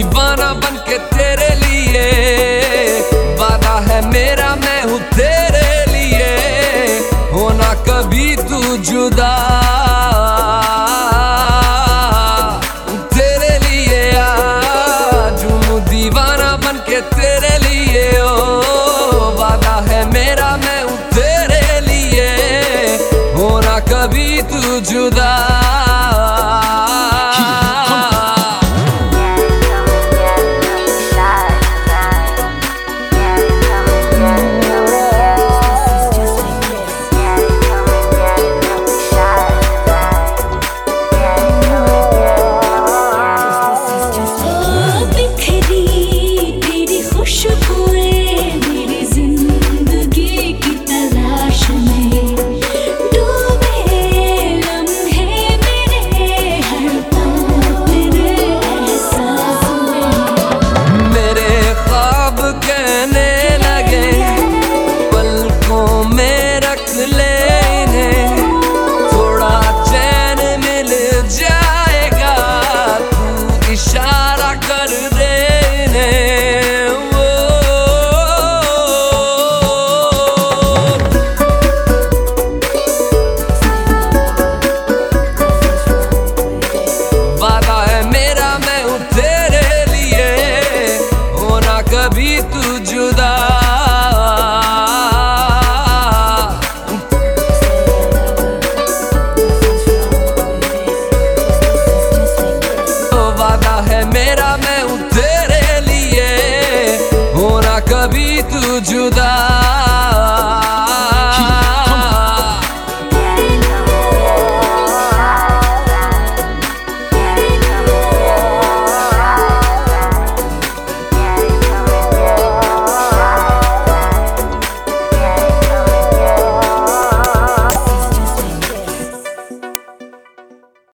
दीवाना बन के तेरे लिए। वादा है मेरा, मैं हूँ तेरे लिए। होना कभी तू जुदा। Espírito de